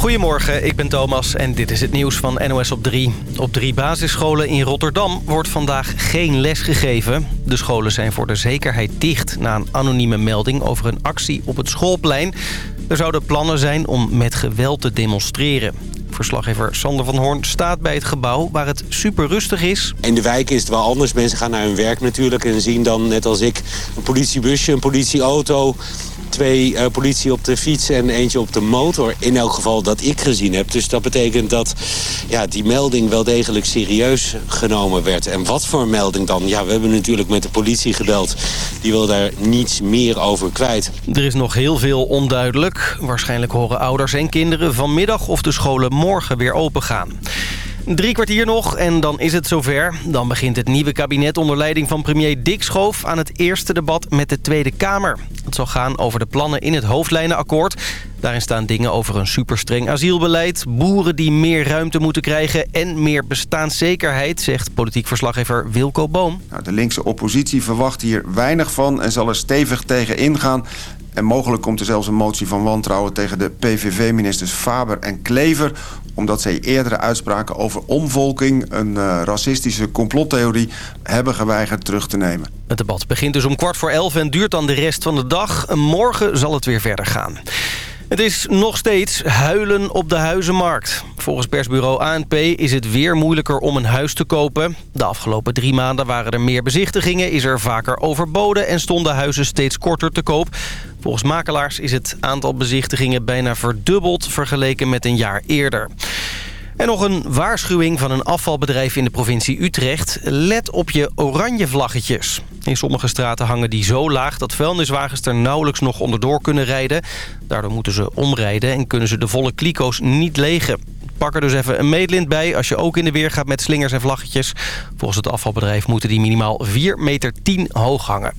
Goedemorgen, ik ben Thomas en dit is het nieuws van NOS op 3. Op drie basisscholen in Rotterdam wordt vandaag geen les gegeven. De scholen zijn voor de zekerheid dicht na een anonieme melding over een actie op het schoolplein. Er zouden plannen zijn om met geweld te demonstreren. Verslaggever Sander van Hoorn staat bij het gebouw waar het super rustig is. In de wijk is het wel anders. Mensen gaan naar hun werk natuurlijk en zien dan net als ik een politiebusje, een politieauto twee uh, politie op de fiets en eentje op de motor. In elk geval dat ik gezien heb. Dus dat betekent dat ja, die melding wel degelijk serieus genomen werd. En wat voor melding dan? Ja, we hebben natuurlijk met de politie gebeld. Die wil daar niets meer over kwijt. Er is nog heel veel onduidelijk. Waarschijnlijk horen ouders en kinderen vanmiddag of de scholen morgen weer open gaan. Drie kwartier nog en dan is het zover. Dan begint het nieuwe kabinet onder leiding van premier Dick Schoof... aan het eerste debat met de Tweede Kamer. Het zal gaan over de plannen in het hoofdlijnenakkoord. Daarin staan dingen over een superstreng asielbeleid... boeren die meer ruimte moeten krijgen en meer bestaanszekerheid... zegt politiek verslaggever Wilco Boom. Nou, de linkse oppositie verwacht hier weinig van en zal er stevig tegen ingaan... En mogelijk komt er zelfs een motie van wantrouwen tegen de PVV-ministers Faber en Klever... omdat zij eerdere uitspraken over omvolking, een uh, racistische complottheorie... hebben geweigerd terug te nemen. Het debat begint dus om kwart voor elf en duurt dan de rest van de dag. Morgen zal het weer verder gaan. Het is nog steeds huilen op de huizenmarkt. Volgens persbureau ANP is het weer moeilijker om een huis te kopen. De afgelopen drie maanden waren er meer bezichtigingen, is er vaker overboden... en stonden huizen steeds korter te koop. Volgens makelaars is het aantal bezichtigingen bijna verdubbeld... vergeleken met een jaar eerder. En nog een waarschuwing van een afvalbedrijf in de provincie Utrecht. Let op je oranje vlaggetjes. In sommige straten hangen die zo laag dat vuilniswagens er nauwelijks nog onderdoor kunnen rijden. Daardoor moeten ze omrijden en kunnen ze de volle kliko's niet legen. Pak er dus even een meetlint bij als je ook in de weer gaat met slingers en vlaggetjes. Volgens het afvalbedrijf moeten die minimaal 4,10 meter hoog hangen.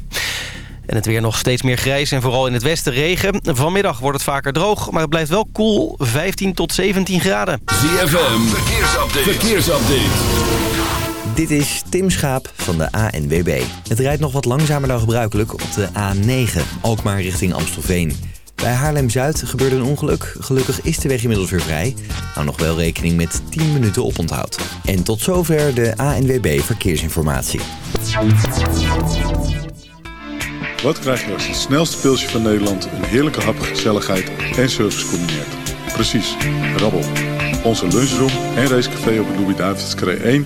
En het weer nog steeds meer grijs en vooral in het westen regen. Vanmiddag wordt het vaker droog, maar het blijft wel koel. 15 tot 17 graden. ZFM, verkeersupdate. verkeersupdate. Dit is Tim Schaap van de ANWB. Het rijdt nog wat langzamer dan gebruikelijk op de A9, Alkmaar richting Amstelveen. Bij Haarlem-Zuid gebeurde een ongeluk. Gelukkig is de weg inmiddels weer vrij. Nou nog wel rekening met 10 minuten oponthoud. En tot zover de ANWB Verkeersinformatie. Wat krijg je als het snelste pilsje van Nederland... een heerlijke hap, gezelligheid en service combineert? Precies, rabbel. Onze lunchroom en racecafé op de Louis-David's 1...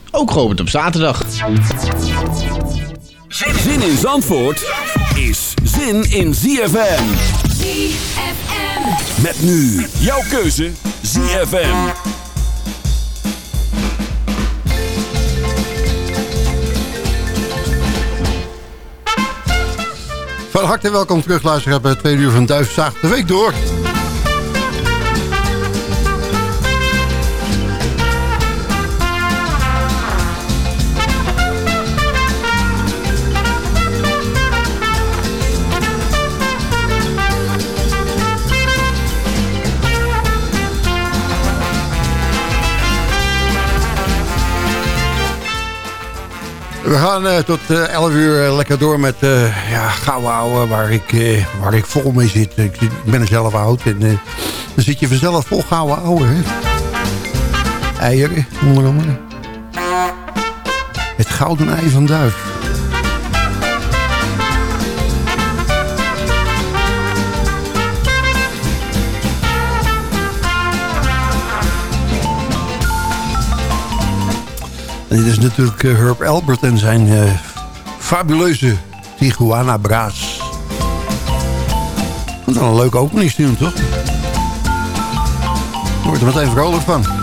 ook geopend op zaterdag. Zin in Zandvoort is zin in ZFM. ZFM. Met nu jouw keuze ZFM. Van harte welkom terug, luisteraar, bij het tweede uur van Duifzaag de Week door. We gaan uh, tot uh, 11 uur uh, lekker door met ja, gouden ouwe waar ik, waar ik vol mee zit. Ik, ben er zelf oud en dan zit je vanzelf vol gouden ouwe. Eieren, onder andere. Het gouden ei van Duif. Dit is natuurlijk Herb Albert en zijn uh, fabuleuze Tijuana Braas. Wel een leuke openingstune, toch? Word er meteen vrolijk van.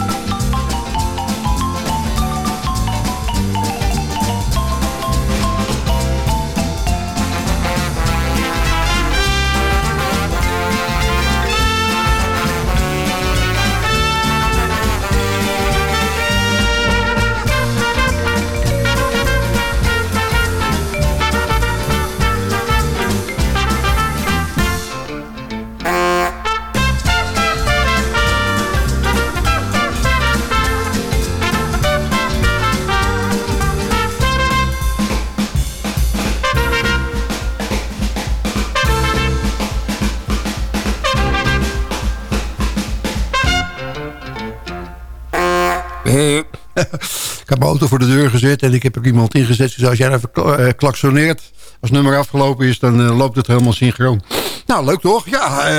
Ik heb mijn auto voor de deur gezet en ik heb er iemand ingezet. Dus als jij even klaksoneert, als het nummer afgelopen is, dan uh, loopt het helemaal synchroon. Nou, leuk toch? Ja,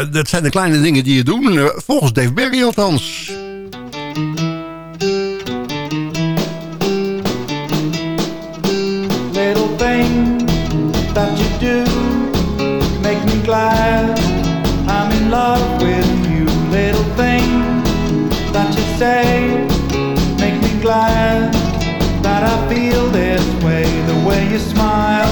uh, dat zijn de kleine dingen die je doet. volgens Dave Berry althans. Little thing that The way you smile,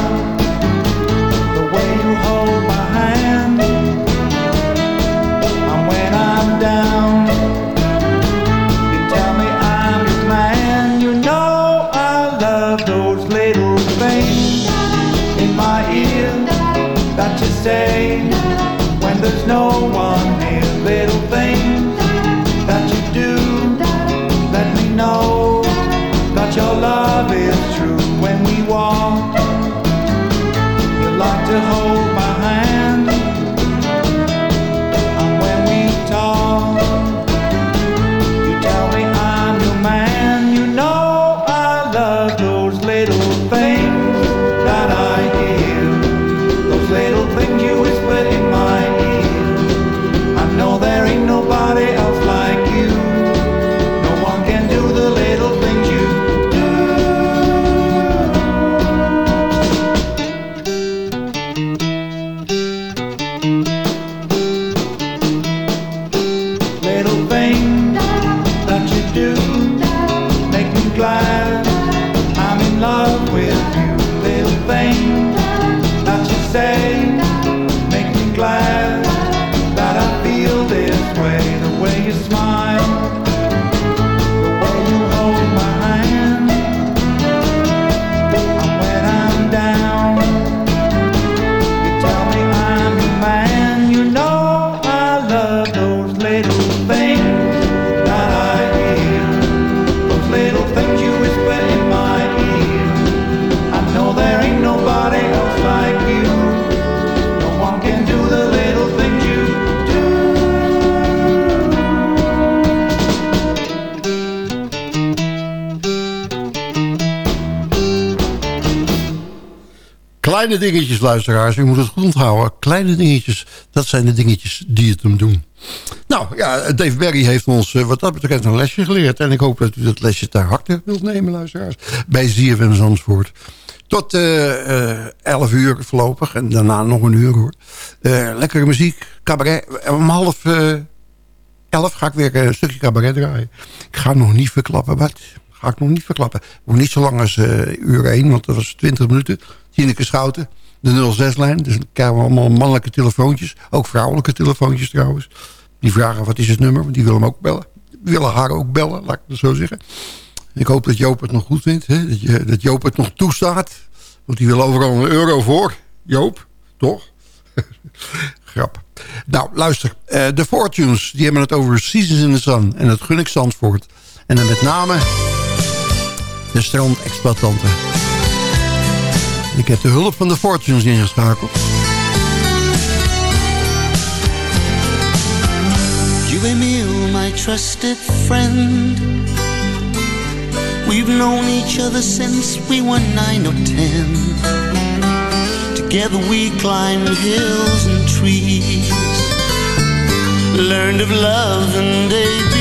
Kleine dingetjes, luisteraars. U moet het goed onthouden. Kleine dingetjes, dat zijn de dingetjes die het hem doen. Nou, ja, Dave Berry heeft ons wat dat betreft een lesje geleerd. En ik hoop dat u dat lesje ter harte wilt nemen, luisteraars. Bij ZFM Zandvoort. Tot uh, uh, 11 uur voorlopig. En daarna nog een uur hoor. Uh, lekkere muziek, cabaret. Om half 11 ga ik weer een stukje cabaret draaien. Ik ga nog niet verklappen wat. Ga ik nog niet verklappen. Nog niet zo lang als uur 1, want dat was 20 minuten. Tineke Schouten, de 06-lijn. Dus dan krijgen we allemaal mannelijke telefoontjes. Ook vrouwelijke telefoontjes trouwens. Die vragen wat is het nummer, want die willen hem ook bellen. Die willen haar ook bellen, laat ik het zo zeggen. Ik hoop dat Joop het nog goed vindt. Hè? Dat, je, dat Joop het nog toestaat. Want die wil overal een euro voor. Joop, toch? Grap. Nou, luister. Uh, de Fortunes, die hebben het over Seasons in the Sun. En dat gun ik Zandvoort. En dan met name de strandexploitanten. Ik heb de hulp van de Fortunes ingeschakeld. You and me, my trusted friend. We've known each other since we were nine or ten. Together we climbed hills and trees. Learned of love and ABCs.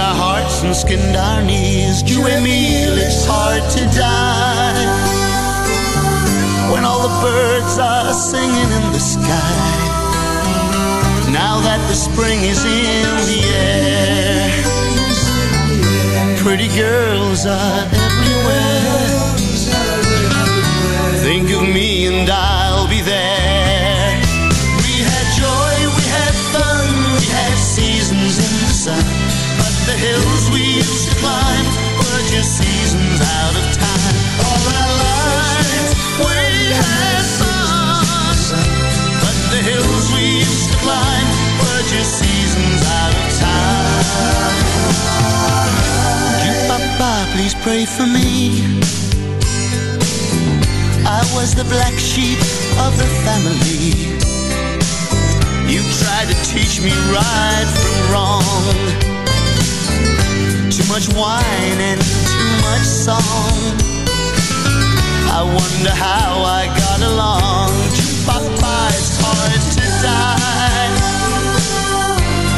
Our hearts and skinned our knees. You and me, let's hard to die when all the birds are singing in the sky. Now that the spring is in the air, pretty girls are everywhere. Think of me and I'll be there. Teach me right from wrong. Too much wine and too much song. I wonder how I got along. Papa, it's hard to die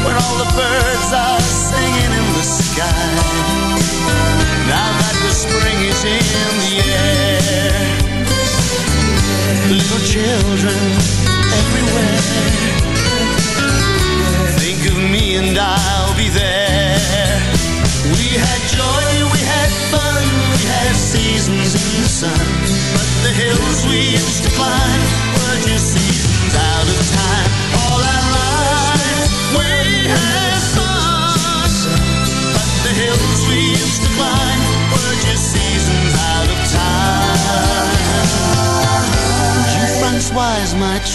when all the birds are singing in the sky.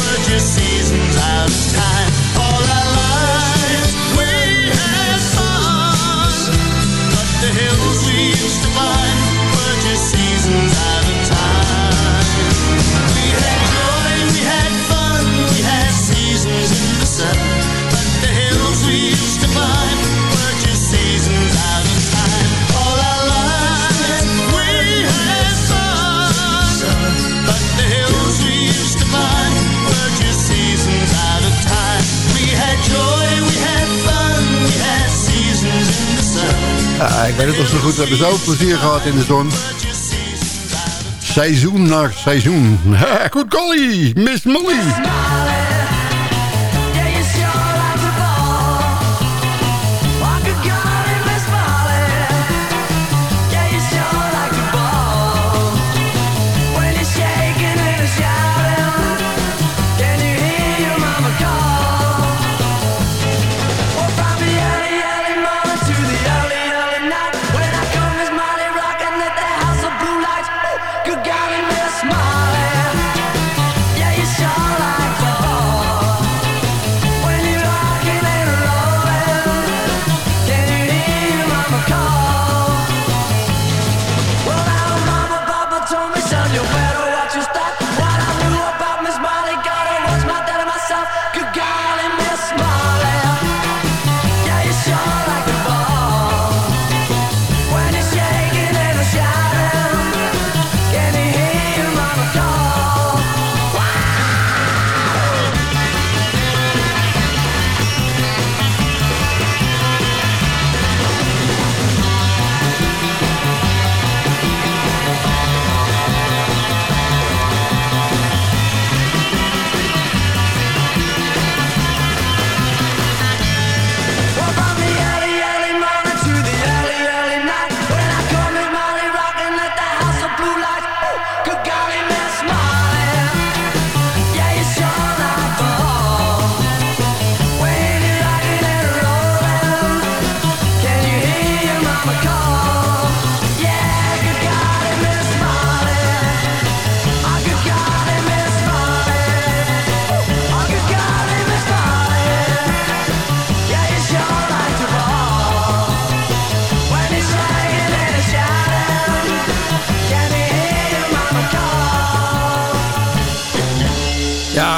were just seasons out of time. Ik weet het nog zo goed. We hebben zo plezier gehad in de zon. Seizoen na seizoen. Goed golly, Miss Molly.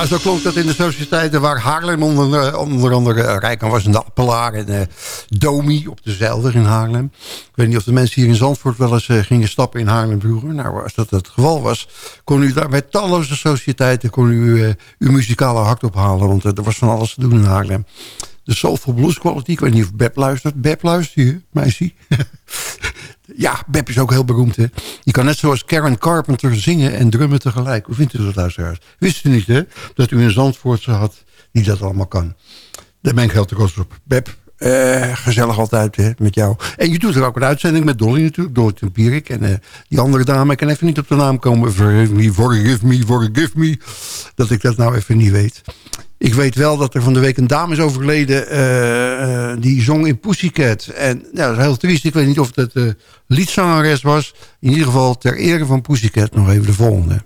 Ja, zo klonk dat in de sociëteiten waar Haarlem onder, eh, onder andere uh, rijk aan was. In de Appelaar en uh, Domi op de Zelder in Haarlem. Ik weet niet of de mensen hier in Zandvoort wel eens gingen stappen in Haarlem vroeger. Nou, als dat het geval was, kon u daar bij talloze sociëteiten kon u, uw muzikale hart ophalen. Want er was van alles te doen in Haarlem. De Soulful Blues Quality, ik weet niet of Beb luistert. Beb luistert je, meisje. Ja, Beb is ook heel beroemd, hè. Je kan net zoals Karen Carpenter zingen en drummen tegelijk. Hoe vindt u dat, luisteraars? Wist u niet, hè, dat u een Zandvoortse had die dat allemaal kan? Daar ben ik heel trots op. Beb, eh, gezellig altijd hè, met jou. En je doet er ook een uitzending met Dolly natuurlijk. Dolly Tempierik. En uh, die andere dame, ik kan even niet op de naam komen. Forgive me, forgive me, forgive me. Dat ik dat nou even niet weet. Ik weet wel dat er van de week een dame is overleden... Uh, die zong in Pussycat. En ja, dat is heel triest. Ik weet niet of het uh, liedzangeres was. In ieder geval ter ere van Pussycat nog even de volgende.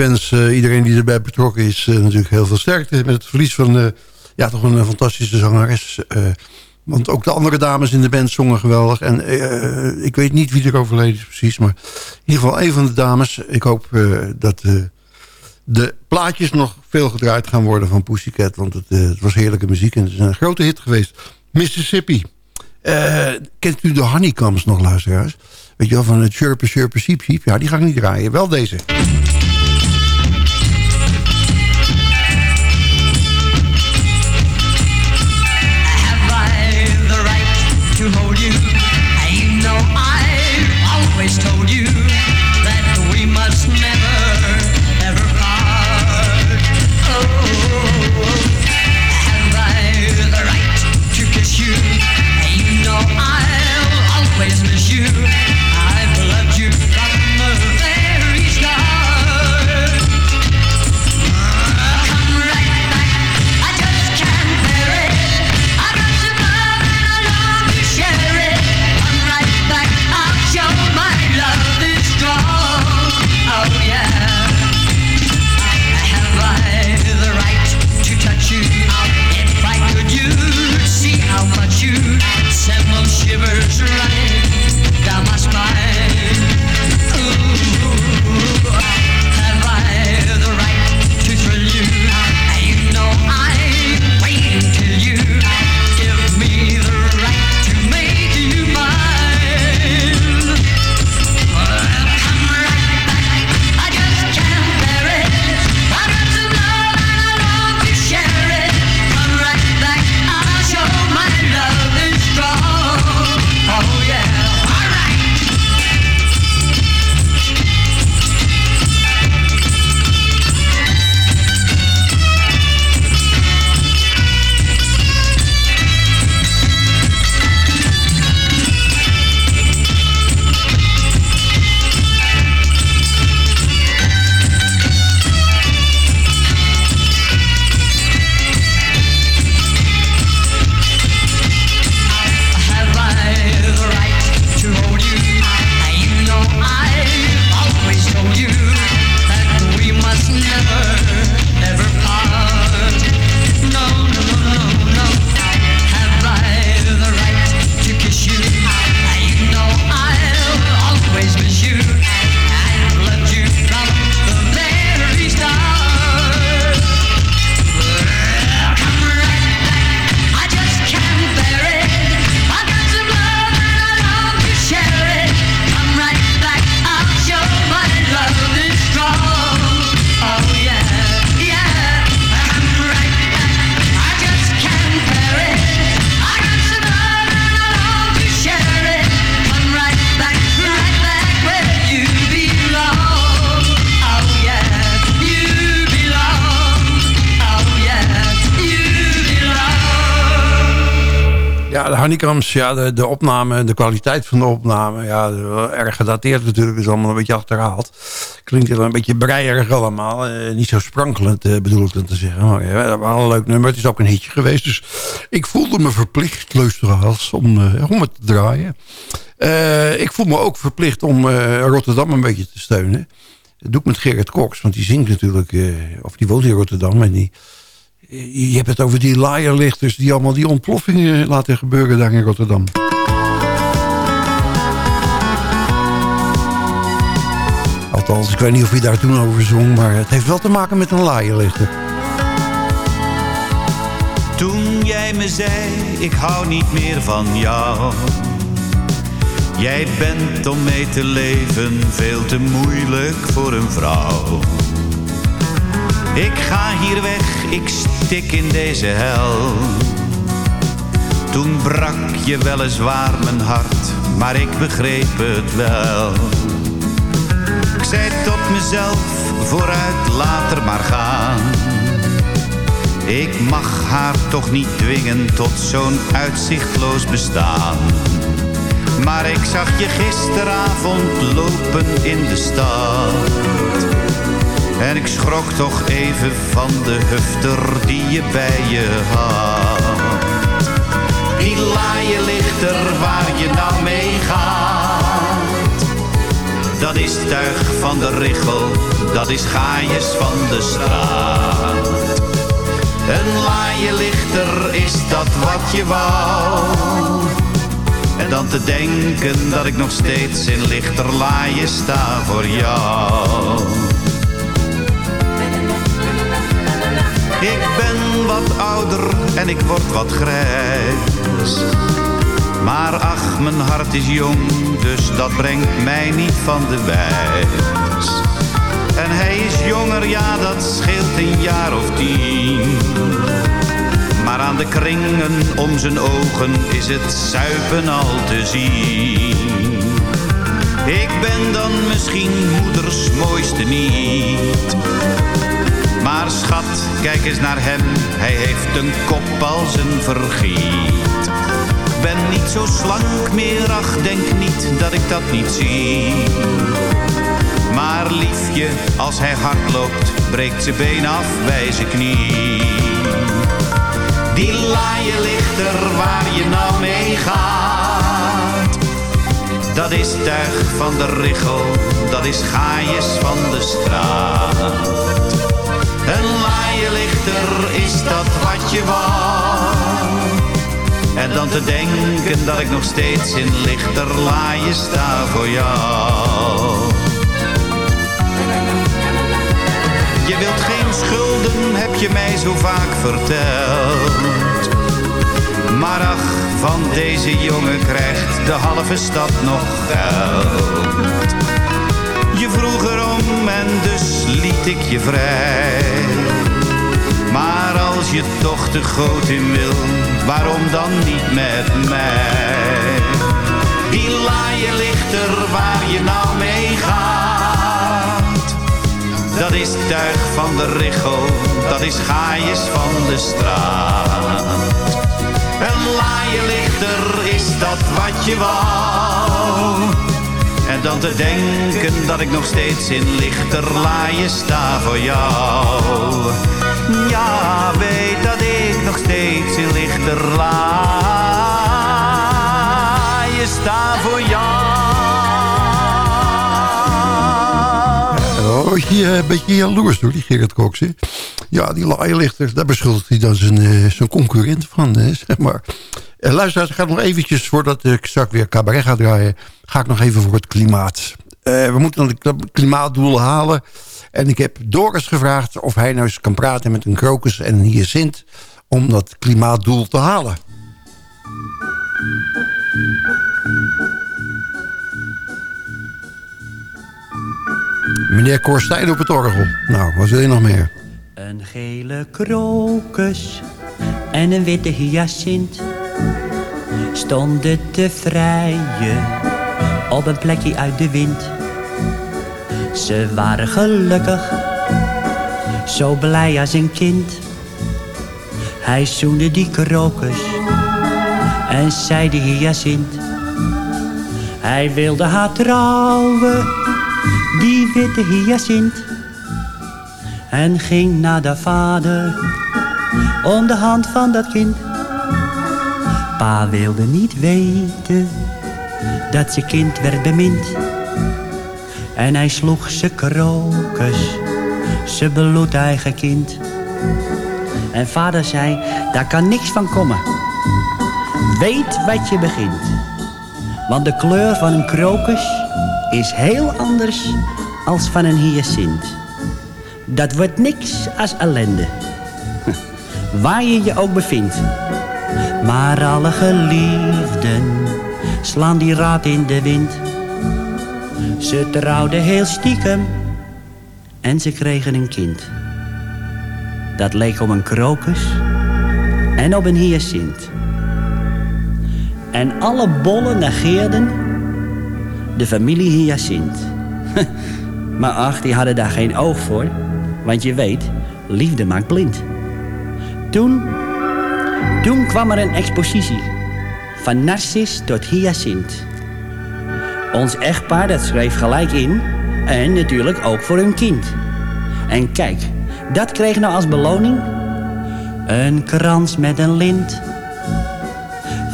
Wens uh, iedereen die erbij betrokken is... Uh, natuurlijk heel veel sterkte met het verlies van... Uh, ja, toch een fantastische zangeres. want ook de andere dames in de band zongen geweldig. En ik weet niet wie er overleden is precies. Maar in ieder geval een van de dames. Ik hoop dat de plaatjes nog veel gedraaid gaan worden van Pussycat. Want het, het, was heerlijke muziek en het is een grote hit geweest. Mississippi. kent u de Honeycombs nog, luisteraars? Weet je wel, van het chirpen, chirpen, siep, siep. Ja, die ga ik niet draaien. Wel deze. Ja, de, de opname, de kwaliteit van de opname... ja, erg gedateerd natuurlijk, is allemaal een beetje achterhaald. Klinkt heel een beetje breierig allemaal. Eh, niet zo sprankelend, eh, bedoel ik dan te zeggen. Maar ja, dat was een leuk nummer. Het is ook een hitje geweest. Dus ik voelde me verplicht, luisteraars, om, uh, om het te draaien. Ik voel me ook verplicht om Rotterdam een beetje te steunen. Dat doe ik met Gerrit Cox, want die zingt natuurlijk... of die woont in Rotterdam en die je hebt het over die laaierlichters die allemaal die ontploffingen laten gebeuren daar in Rotterdam. Althans, ik weet niet of je daar toen over zong, maar het heeft wel te maken met een laaierlichter. Toen jij me zei, ik hou niet meer van jou. Jij bent om mee te leven veel te moeilijk voor een vrouw. Ik ga hier weg, ik stik in deze hel. Toen brak je weliswaar mijn hart, maar ik begreep het wel. Ik zei tot mezelf, vooruit, later maar gaan. Ik mag haar toch niet dwingen tot zo'n uitzichtloos bestaan. Maar ik zag je gisteravond lopen in de stad. En ik schrok toch even van de hufter die je bij je had. Die laaie lichter waar je nou mee gaat. Dat is tuig van de richel, dat is gaaiers van de straat. Een laaie lichter, is dat wat je wou? En dan te denken dat ik nog steeds in lichterlaaien sta voor jou. Wat ouder en ik word wat grijs. Maar ach, mijn hart is jong, dus dat brengt mij niet van de wijs. En hij is jonger, ja, dat scheelt een jaar of tien. Maar aan de kringen om zijn ogen is het zuipen al te zien. Ik ben dan misschien moeders mooiste niet. Maar schat, kijk eens naar hem, hij heeft een kop als een vergiet. Ben niet zo slank meer, ach, denk niet dat ik dat niet zie. Maar liefje, als hij hard loopt, breekt zijn been af bij zijn knie. Die laaie lichter waar je nou mee gaat. Dat is tuig van de richel, dat is gaaiers van de straat. Een laaie lichter, is dat wat je wou? En dan te denken dat ik nog steeds in lichterlaaien sta voor jou. Je wilt geen schulden, heb je mij zo vaak verteld. Maar ach, van deze jongen krijgt de halve stad nog geld. Je vroeg en dus liet ik je vrij. Maar als je toch te groot in wil, waarom dan niet met mij? Die laaie lichter waar je nou mee gaat. Dat is tuig van de richel, dat is gaaiers van de straat. Een laaie lichter, is dat wat je wou? Dan te denken dat ik nog steeds in lichterlaaien sta voor jou. Ja, weet dat ik nog steeds in lichterlaaien sta voor jou. Oh, je een beetje jaloers door die Gerrit Cox, hè? Ja, die laaienlichters, daar beschuldigt hij dan zijn, eh, zijn concurrent van, hè, zeg maar. Uh, luisteraars, ik ga nog eventjes, voordat ik straks weer cabaret ga draaien... ga ik nog even voor het klimaat. Eh, we moeten de klimaatdoelen halen. En ik heb Doris gevraagd of hij nou eens kan praten met een krokus en een hyacint... om dat klimaatdoel te halen. Meneer Korstijn op het orgel. Nou, wat wil je nog meer? Een gele krokus en een witte hyacint stonden te vrijen op een plekje uit de wind. Ze waren gelukkig, zo blij als een kind. Hij zoende die krokus en zei de hyacint. Hij wilde haar trouwen, die witte hyacint. En ging naar de vader om de hand van dat kind. Pa wilde niet weten dat zijn kind werd bemind. En hij sloeg ze krokus, ze bloed eigen kind. En vader zei, daar kan niks van komen. Weet wat je begint. Want de kleur van een krokus is heel anders als van een hyacint. Dat wordt niks als ellende. Waar je je ook bevindt. Maar alle geliefden slaan die raad in de wind. Ze trouwden heel stiekem en ze kregen een kind. Dat leek op een krokus en op een hyacint. En alle bollen negeerden de familie hyacint. maar ach, die hadden daar geen oog voor. Want je weet, liefde maakt blind. Toen, toen kwam er een expositie. Van Narcis tot Hyacint. Ons echtpaar dat schreef gelijk in. En natuurlijk ook voor hun kind. En kijk, dat kreeg nou als beloning... Een krans met een lint.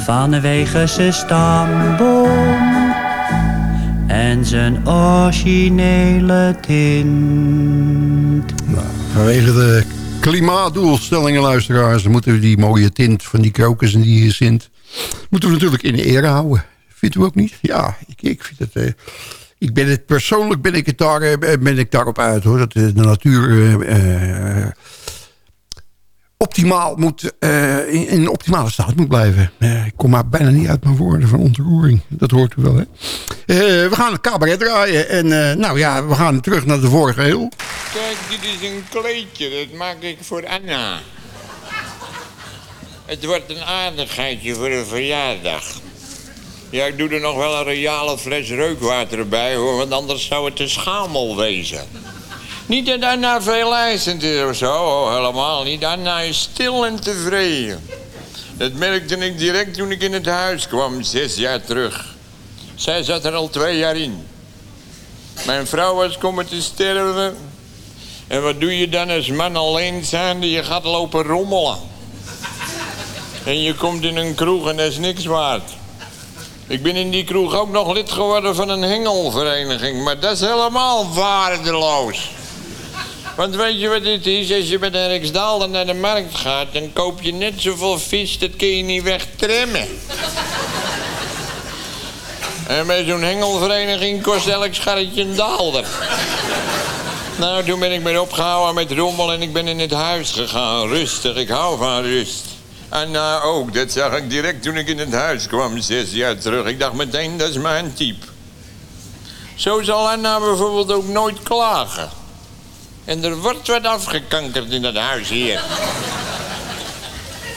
Vanwege zijn stamboom. En zijn originele tint. Vanwege de klimaatdoelstellingen, luisteraars... moeten we die mooie tint van die krokus en die sint... moeten we natuurlijk in ere houden. Vindt u ook niet? Ja, ik, ik vind het... eh, ik ben het persoonlijk ben ik, het daar, eh, ben ik daarop uit hoor. Dat eh, de natuur optimaal moet, eh, in, een optimale staat moet blijven. Ik kom maar bijna niet uit mijn woorden van ontroering. Dat hoort u wel, hè? Eh, we gaan het cabaret draaien. En eh, nou ja, we gaan terug naar de vorige eeuw. Kijk, dit is een kleedje. Dat maak ik voor Anna. Het wordt een aardigheidje voor een verjaardag. Ja, ik doe er nog wel een reale fles reukwater bij, hoor. Want anders zou het een schamel wezen. Niet dat Anna veel eisend is of zo. Oh, helemaal niet. Anna is stil en tevreden. Dat merkte ik direct toen ik in het huis kwam, zes jaar terug. Zij zat er al twee jaar in. Mijn vrouw was komen te sterven. En wat doe je dan als man alleen zijnde? Je gaat lopen rommelen. En je komt in een kroeg en dat is niks waard. Ik ben in die kroeg ook nog lid geworden van een hengelvereniging. Maar dat is helemaal waardeloos. Want weet je wat het is? Als je met een Rijksdaalder naar de markt gaat... dan koop je net zoveel vis, dat kun je niet wegtrimmen. En bij zo'n hengelvereniging kost elk scharretje een daalder. Nou, toen ben ik me opgehouden met rommel en ik ben in het huis gegaan. Rustig, ik hou van rust. En nou ook, dat zag ik direct toen ik in het huis kwam, zes jaar terug. Ik dacht meteen, dat is mijn type. Zo zal Anna bijvoorbeeld ook nooit klagen. En er wordt wat afgekankerd in dat huis hier.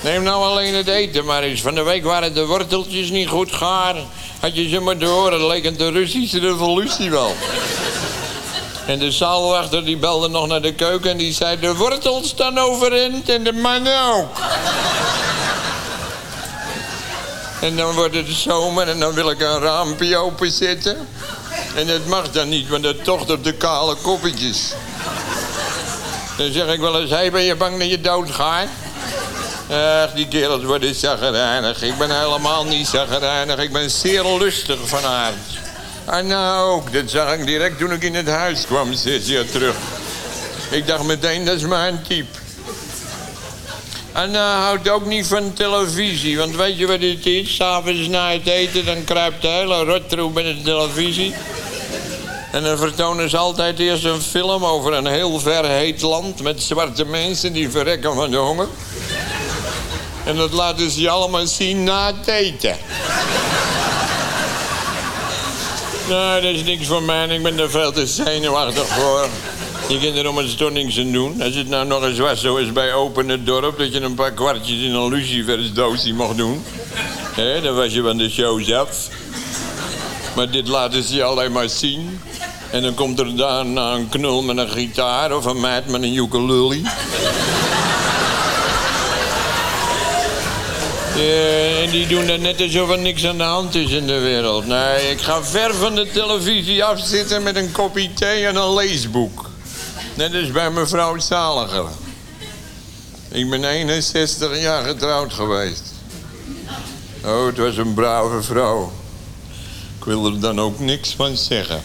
Neem nou alleen het eten maar eens. Van de week waren de worteltjes niet goed gaar. Had je ze maar door, het leek een de Russische revolutie wel. En de zaalwachter die belde nog naar de keuken en die zei... de wortels staan overeind en de mannen ook. En dan wordt het zomer en dan wil ik een raampje openzetten. En dat mag dan niet, want dat tocht op de kale koppetjes. Dan zeg ik wel eens, hey, ben je bang dat je doodgaat? Ach, die kerels worden zagrijnig. Ik ben helemaal niet zagrijnig. Ik ben zeer lustig van aard. En nou ook, dat zag ik direct toen ik in het huis kwam, zes jaar terug. Ik dacht meteen, dat is mijn type. En uh, houdt ook niet van televisie, want weet je wat het is? S'avonds na het eten, dan kruipt de hele rotroep bij de televisie. En dan vertonen ze altijd eerst een film over een heel ver heet land... met zwarte mensen die verrekken van de honger. En dat laten ze je allemaal zien na het eten. Nou, dat is niks voor mij. Ik ben er veel te zenuwachtig voor. Je kunt er om het toch niks doen. Als het nou nog eens was zoals bij Open het Dorp... dat je een paar kwartjes in een lucifersdoosje mocht doen. Hé, dan was je van de show af. Maar dit laten ze je alleen maar zien. En dan komt er daarna een knul met een gitaar... of een meid met een ukulele. Ja, en die doen dan net alsof er niks aan de hand is in de wereld. Nee, ik ga ver van de televisie afzitten met een kopje thee en een leesboek. Net als bij mevrouw Zaliger. Ik ben 61 jaar getrouwd geweest. Oh, het was een brave vrouw. Ik wil er dan ook niks van zeggen.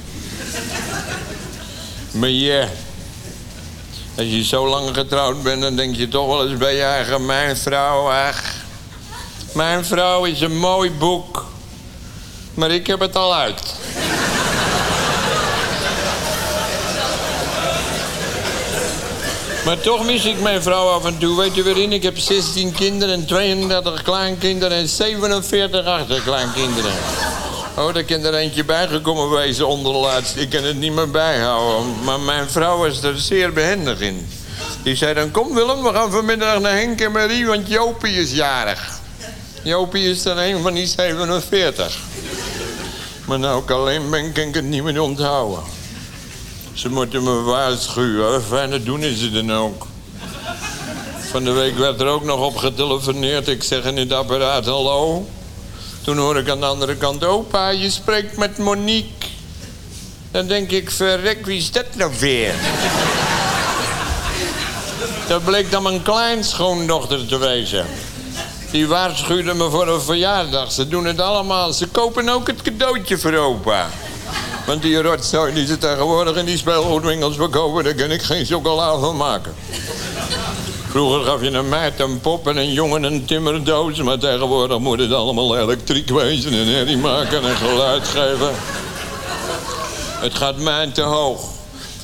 Maar ja, als je zo lang getrouwd bent, dan denk je toch wel eens bij je eigen... Mijn vrouw, ach, mijn vrouw is een mooi boek. Maar ik heb het al uit. Maar toch mis ik mijn vrouw af en toe. Weet je waarin? Ik heb 16 kinderen, 32 kleinkinderen en 47 achterkleinkinderen. Oh, daar kan er eentje bijgekomen wezen onder de laatste. Ik kan het niet meer bijhouden. Maar mijn vrouw was er zeer behendig in. Die zei dan, kom Willem, we gaan vanmiddag naar Henk en Marie, want Jopie is jarig. Jopie is dan een van die 47. Maar nou ik alleen ben, kan ik het niet meer onthouden. Ze moeten me waarschuwen. Fijn dat doen is ze dan ook. Van de week werd er ook nog op getelefoneerd. Ik zeg in het apparaat hallo. Toen hoor ik aan de andere kant... Opa, je spreekt met Monique. Dan denk ik, verrek, wie is dat nou weer? Dat bleek dan mijn kleinschoondochter te wezen. Die waarschuwde me voor een verjaardag. Ze doen het allemaal. Ze kopen ook het cadeautje voor opa. Want die rotzooi die ze tegenwoordig in die speelgoedwinkels verkopen... daar kan ik geen chocola van maken. Vroeger gaf je een meid een pop en een jongen een timmerdoos... maar tegenwoordig moet het allemaal elektriek wezen en herrie maken en geluid geven. Het gaat mij te hoog.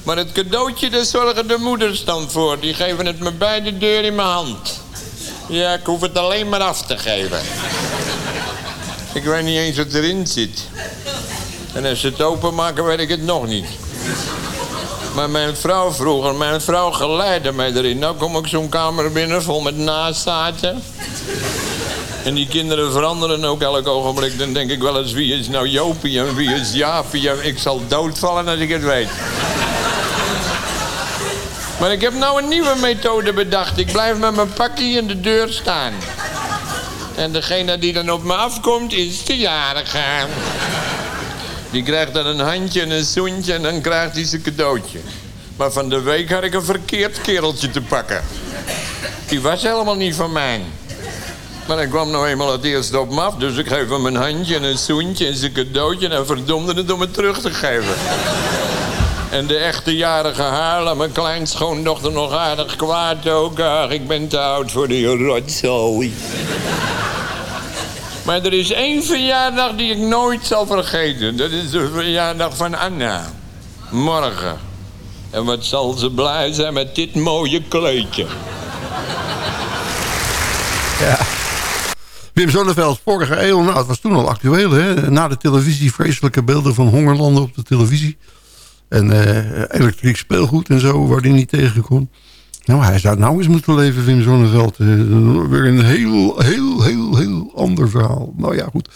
Maar het cadeautje, daar zorgen de moeders dan voor. Die geven het me bij de deur in mijn hand. Ja, ik hoef het alleen maar af te geven. Ik weet niet eens wat erin zit. En als ze het openmaken, weet ik het nog niet. Maar mijn vrouw vroeger, mijn vrouw geleidde mij erin. Nou kom ik zo'n kamer binnen vol met nazaten. En die kinderen veranderen ook elk ogenblik. Dan denk ik wel eens, wie is nou Jopie en wie is Jaapie? Ik zal doodvallen als ik het weet. Maar ik heb nou een nieuwe methode bedacht. Ik blijf met mijn pakje in de deur staan. En degene die dan op me afkomt, is de jarige. Die krijgt dan een handje en een zoentje en dan krijgt hij zijn cadeautje. Maar van de week had ik een verkeerd kereltje te pakken. Die was helemaal niet van mij. Maar hij kwam nou eenmaal het eerst op me af, dus ik geef hem een handje en een zoentje en zijn cadeautje en verdomde het om het terug te geven. En de echte jarige Haarlem, mijn kleinschoondochter nog aardig kwaad ook. Ik ben te oud voor die rotzooi. Maar er is één verjaardag die ik nooit zal vergeten. Dat is de verjaardag van Anna. Morgen. En wat zal ze blij zijn met dit mooie kleedje. Ja. Wim Zonneveld, vorige eeuw, nou, het was toen al actueel, hè? Na de televisie, vreselijke beelden van hongerlanden op de televisie. En uh, elektriek speelgoed en zo, waar hij niet tegen kon. Nou, hij zou nou eens moeten leven, Wim Zonneveld. Uh, weer een heel, heel, heel, heel ander verhaal. Nou ja, goed.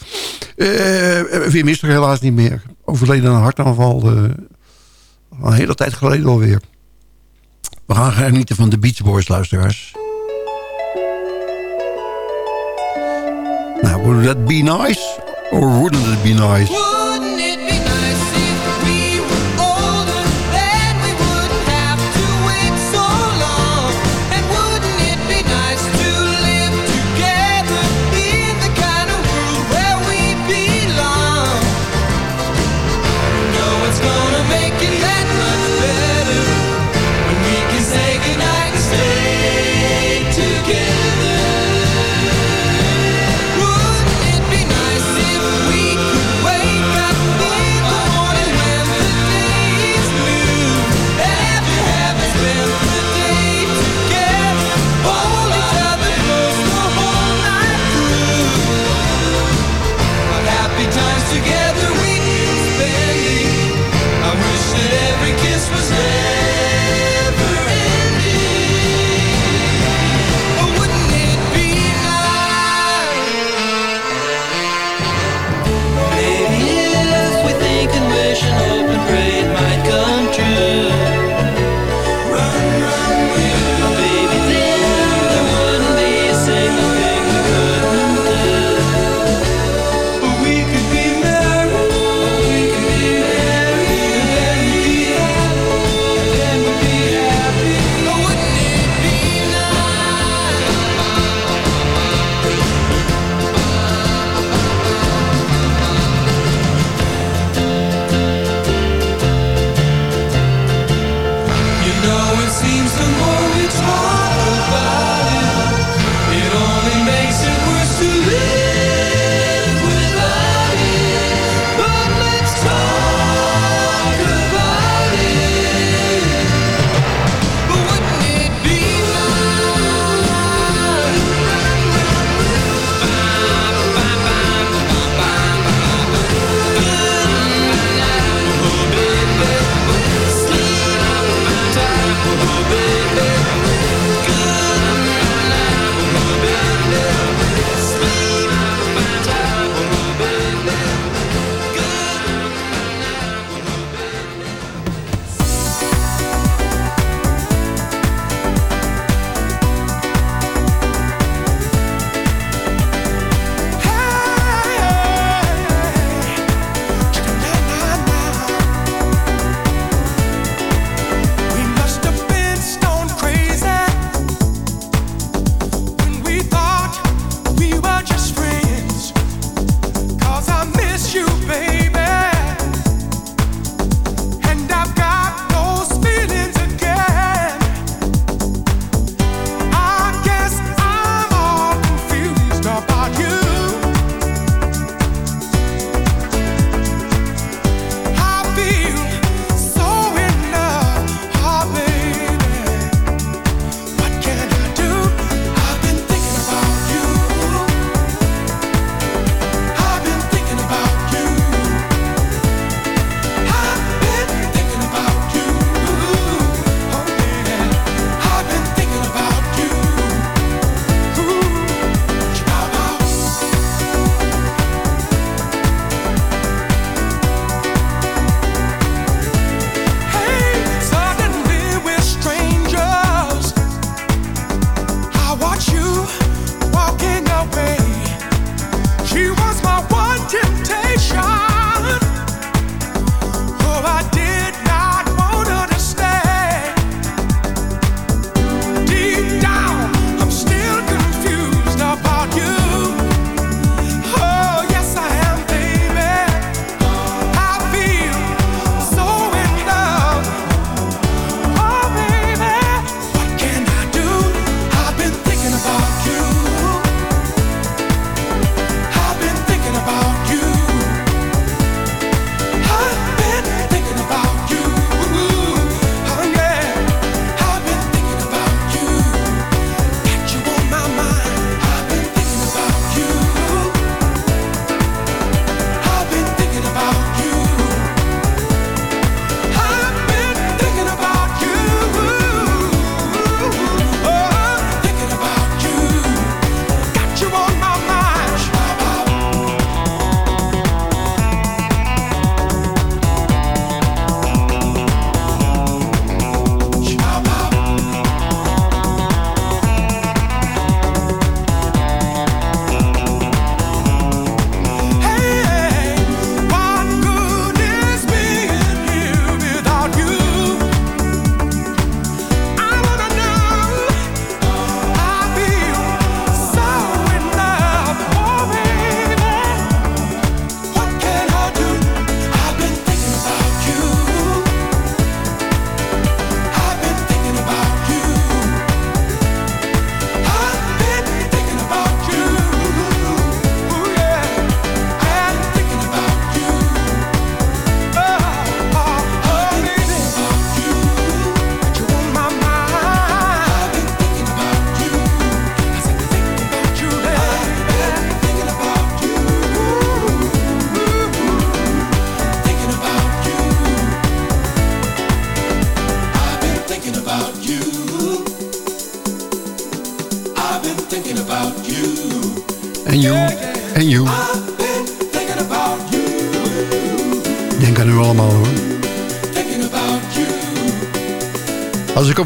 Uh, Wim is er helaas niet meer. Overleden aan een hartaanval. een hele tijd geleden alweer. We gaan genieten van de Beach Boys, luisteraars. Nou, would that be nice? Or wouldn't it be nice?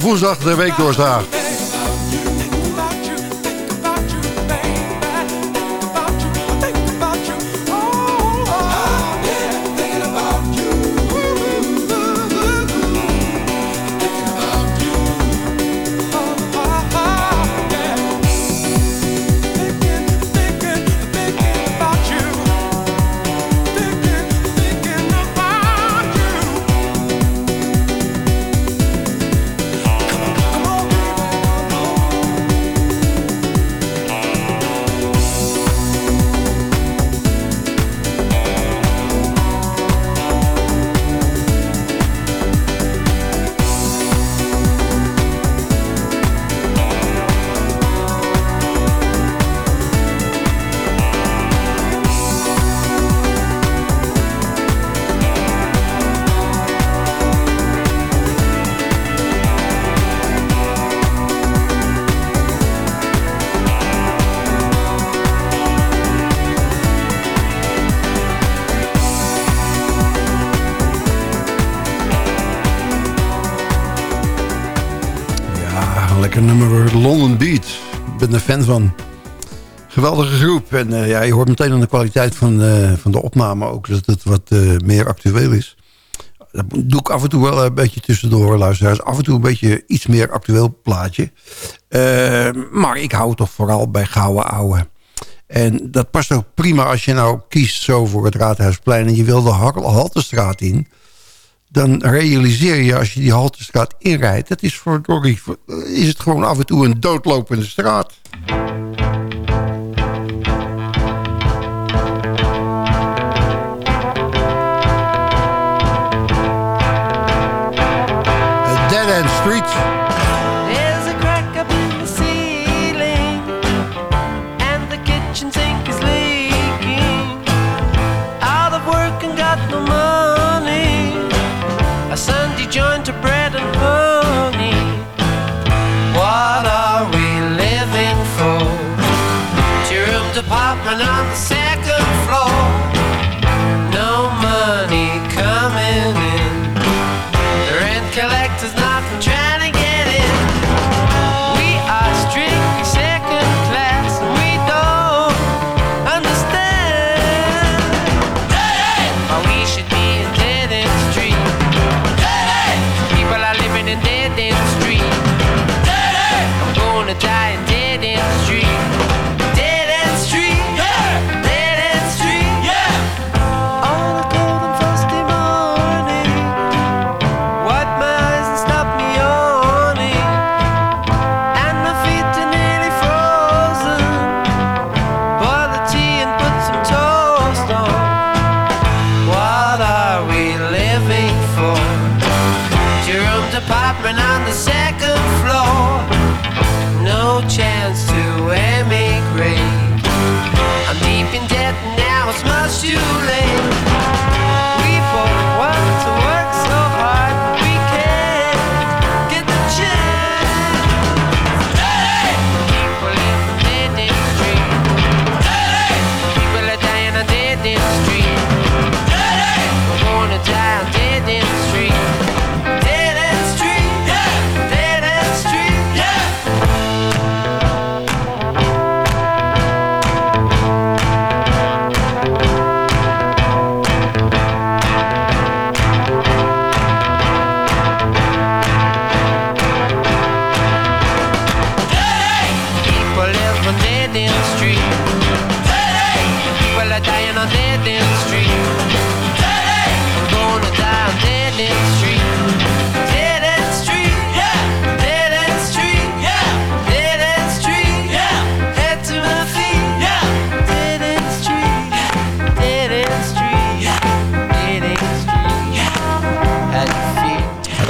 Woensdag de week doorsta. Lekker nummer London Beat. Ik ben er fan van. Geweldige groep. En eh, ja, je hoort meteen aan de kwaliteit van, eh, van de opname ook... dat het wat eh, meer actueel is. Dat doe ik af en toe wel een beetje tussendoor, luisteraars. Af en toe een beetje iets meer actueel plaatje. Maar ik hou toch vooral bij gouden ouwe. En dat past ook prima als je nou kiest zo voor het Raadhuisplein... en je wil de Hal- Haltestraat in... dan realiseer je als je die Haltestraat inrijdt... dat is voor Dorry, is het gewoon af en toe een doodlopende straat.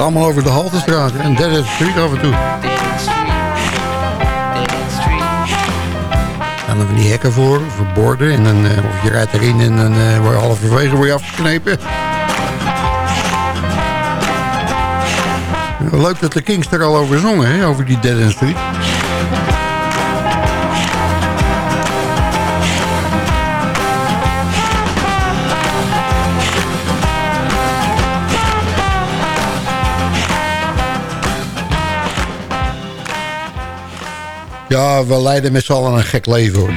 Allemaal over de Haltestraat en Dead Street af en toe. er van die hekken voor, voor borden. En dan, eh, of je rijdt erin en dan eh, word je halverwege je afgeknepen. Leuk dat de Kings er al over zongen, hè, over die Dead End Street. Ja, we leiden met z'n allen een gek leven hoor.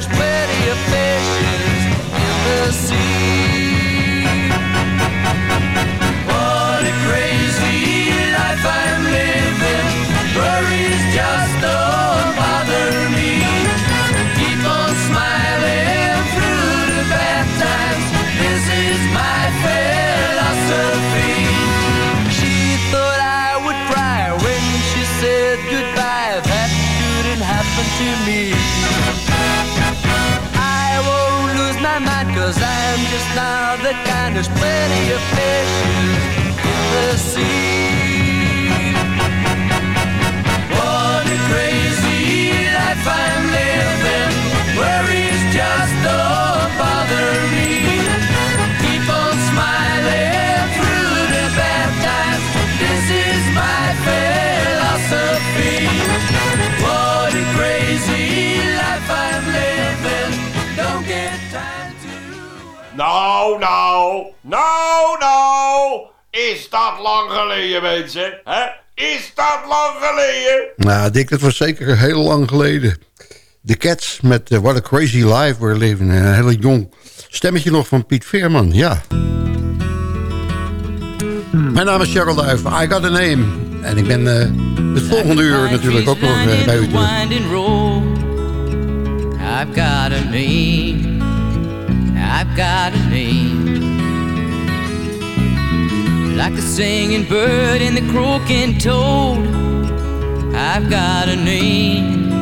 The kind who's plenty of fishes in the sea. What a crazy life I'm living. Worries just don't bother me. Keep on smiling through the bad times. This is my philosophy. She thought I would cry when she said goodbye. That couldn't happen to me. Cause I'm just not the kind. There's plenty of fishes in the sea. What a crazy life I'm living. Worries Nou, nou, nou, nou. Is dat lang geleden, mensen? Hè? Is dat lang geleden? Nou, Dick, dat was zeker heel lang geleden. De Cats met eh, What a Crazy Life We're Living. Een hele jong stemmetje nog van Piet Veerman, ja. Mijn naam is Cheryl Duif, I Got A Name. En ik ben eh, het volgende uur natuurlijk ook nog eh, bij u terug. I've got a name. I've got a name. Like the singing bird and the croaking toad. I've got a name.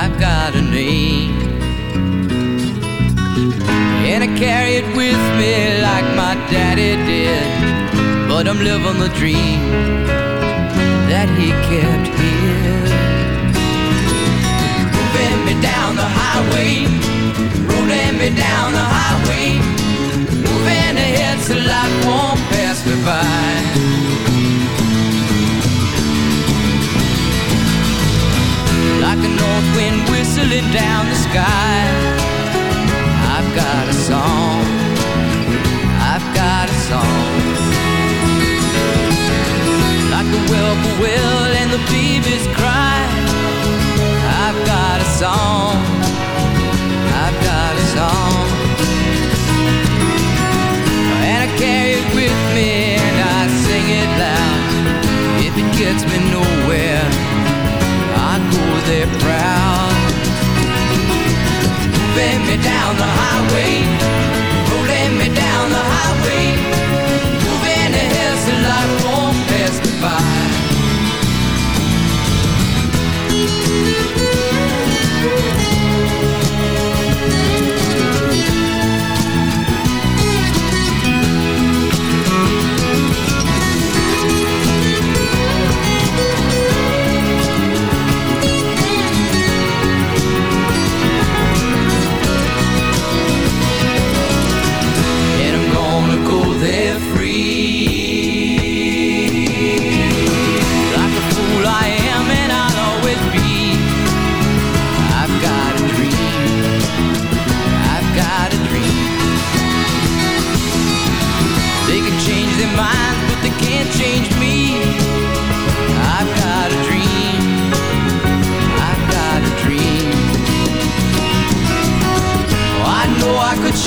I've got a name. And I carry it with me like my daddy did. But I'm living the dream that he kept here. Moving me down the highway, rolling me down the highway, moving ahead so life won't pass me by. Like a north wind whistling down the sky, I've got a song. I've got a song like the whippoorwill and the baby's cry. I've got a song. Sing it loud. If it gets me nowhere, I go there proud. Moving me down the highway, rolling me down the highway, moving ahead so life won't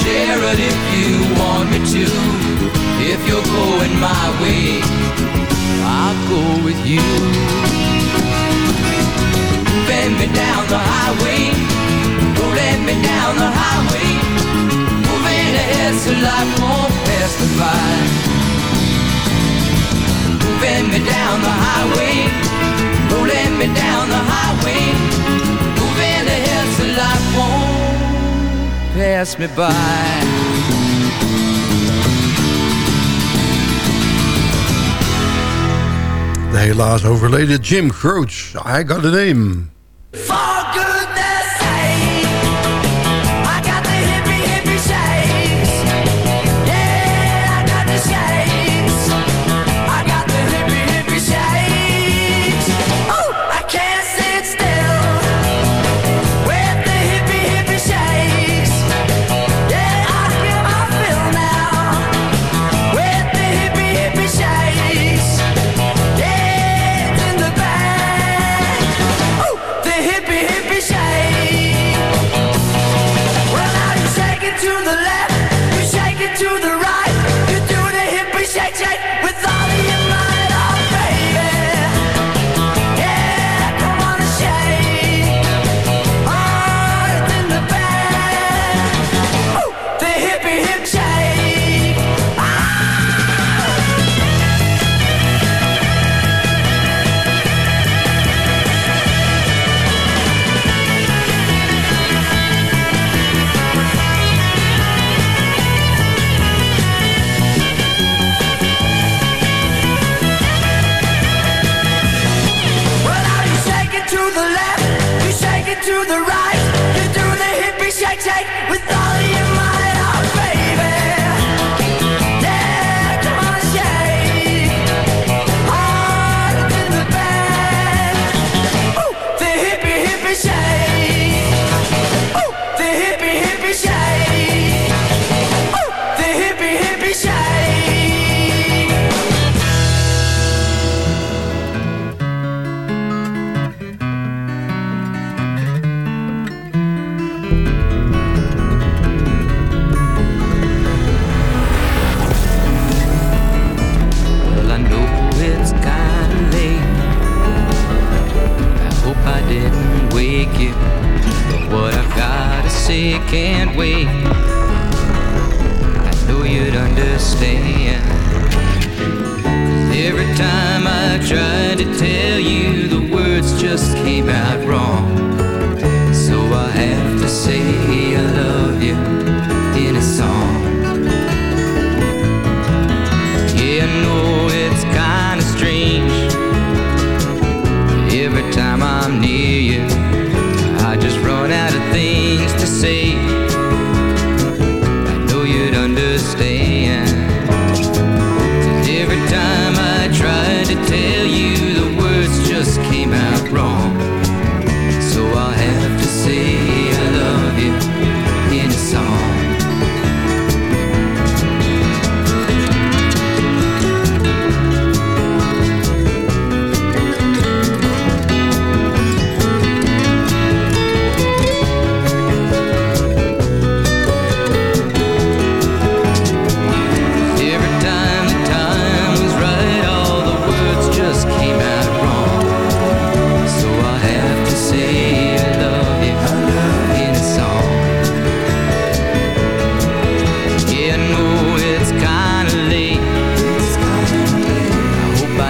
tear it if you want me to. If you're going my way, I'll go with you. Bend me down the highway. Don't let me down the highway. Moving ahead so life won't pass me by. Bend me down the highway. Pass me by. De helaas overleden Jim Croce. I got a name.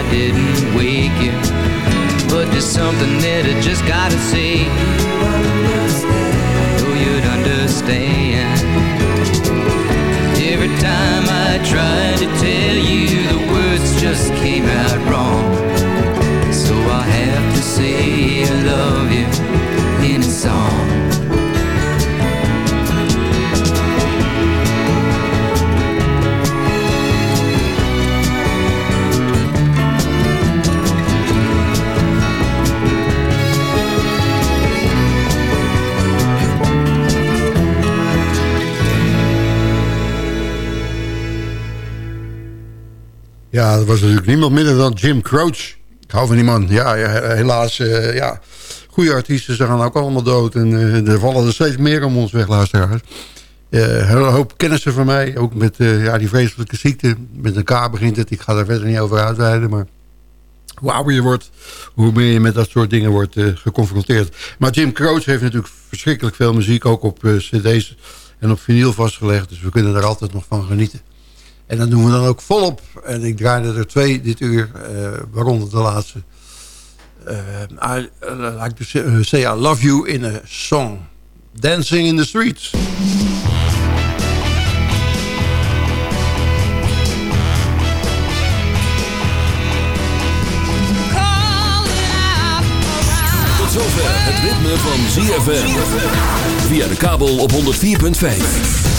Didn't wake you, but there's something that I just gotta say. Was natuurlijk niemand minder dan Jim Croce. Ik hou van die man. Ja, ja helaas, eh, ja. Goede artiesten, ze gaan ook allemaal dood. En eh, er vallen er steeds meer om ons weg, luisteraars. Eh, een hoop kennissen van mij, ook met ja, die vreselijke ziekte. Met een K begint het, ik ga daar verder niet over uitweiden. Maar hoe ouder je wordt, hoe meer je met dat soort dingen wordt geconfronteerd. Maar Jim Croce heeft natuurlijk verschrikkelijk veel muziek, ook op cd's en op vinyl vastgelegd. Dus we kunnen er altijd nog van genieten. En dat doen we dan ook volop. En ik draaide er twee dit uur, eh, waaronder de laatste. Uh, I uh, like to say, I love you in a song. Dancing in the streets. Tot zover het ritme van ZFM. Via de kabel op 104.5.